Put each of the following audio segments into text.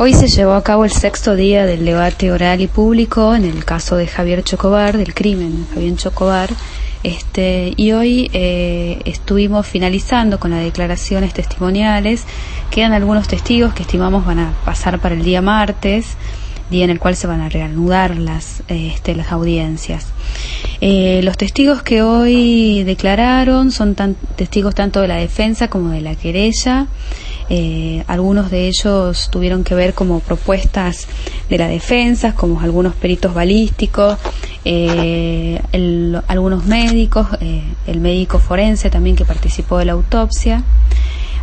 Hoy se llevó a cabo el sexto día del debate oral y público en el caso de Javier Chocobar, del crimen de Javier Chocobar, este, y hoy eh, estuvimos finalizando con las declaraciones testimoniales. Quedan algunos testigos que estimamos van a pasar para el día martes, día en el cual se van a reanudar las, este, las audiencias. Eh, los testigos que hoy declararon son testigos tanto de la defensa como de la querella. Eh, algunos de ellos tuvieron que ver como propuestas de la defensa, como algunos peritos balísticos, eh, algunos médicos, eh, el médico forense también que participó de la autopsia.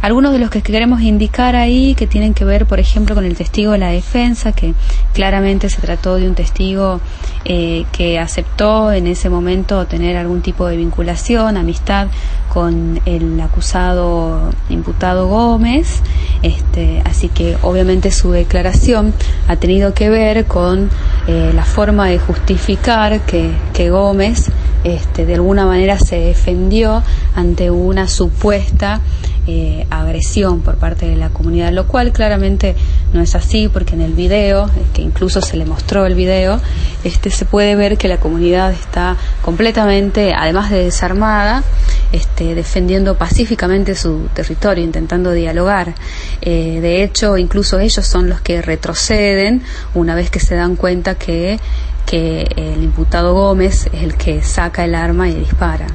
Algunos de los que queremos indicar ahí que tienen que ver, por ejemplo, con el testigo de la defensa, que claramente se trató de un testigo eh, que aceptó en ese momento tener algún tipo de vinculación, amistad con el acusado imputado Gómez. Este, así que obviamente su declaración ha tenido que ver con eh, la forma de justificar que, que Gómez este, de alguna manera se defendió ante una supuesta eh, agresión por parte de la comunidad, lo cual claramente no es así porque en el video, que incluso se le mostró el video, este, se puede ver que la comunidad está completamente, además de desarmada, este, defendiendo pacíficamente su territorio, intentando dialogar. Eh, de hecho, incluso ellos son los que retroceden una vez que se dan cuenta que, que el imputado Gómez es el que saca el arma y dispara.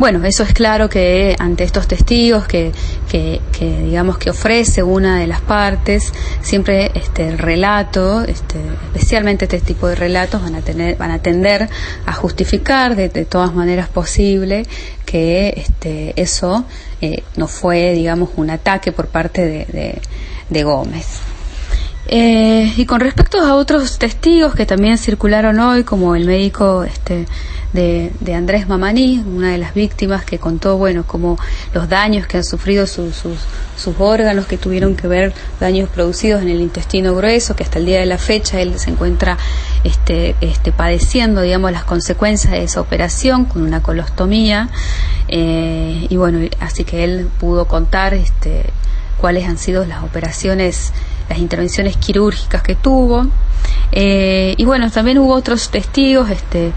Bueno, eso es claro que ante estos testigos que, que, digamos que ofrece una de las partes, siempre este el relato, este, especialmente este tipo de relatos van a tener, van a tender a justificar de, todas maneras posible que este, eso eh, no fue, digamos, un ataque por parte de, de, Gómez. Eh, y con respecto a otros testigos que también circularon hoy, como el médico este, de, de, Andrés Mamaní, una de las víctimas que contó, bueno, como los daños que han sufrido sus, sus órganos, que tuvieron que ver daños producidos en el intestino grueso, que hasta el día de la fecha él se encuentra este, este, padeciendo, digamos, las consecuencias de esa operación con una colostomía. Eh, y bueno, así que él pudo contar este, cuáles han sido las operaciones, las intervenciones quirúrgicas que tuvo. Eh, y bueno, también hubo otros testigos, este,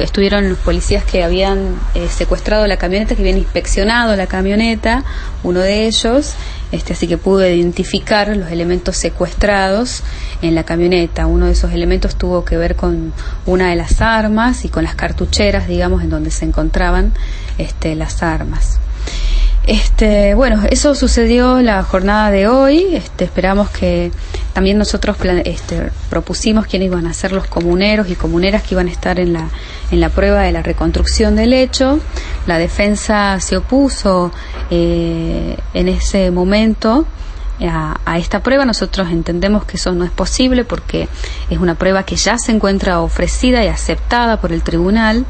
estuvieron los policías que habían eh, secuestrado la camioneta, que habían inspeccionado la camioneta, uno de ellos, este, así que pudo identificar los elementos secuestrados en la camioneta. Uno de esos elementos tuvo que ver con una de las armas y con las cartucheras, digamos, en donde se encontraban este, las armas. Este, bueno, eso sucedió la jornada de hoy. Este, esperamos que también nosotros este, propusimos quiénes iban a ser los comuneros y comuneras que iban a estar en la, en la prueba de la reconstrucción del hecho. La defensa se opuso eh, en ese momento a, esta prueba. Nosotros entendemos que eso no es posible porque es una prueba que ya se encuentra ofrecida y aceptada por el tribunal,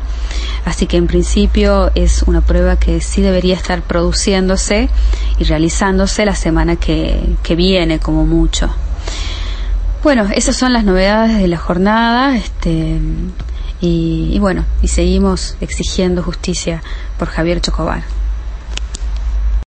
así que en principio es una prueba que sí debería estar produciéndose y realizándose la semana que, viene como mucho. Bueno, esas son las novedades de la jornada. Este, y, y bueno, y seguimos exigiendo justicia por Javier Chocobar.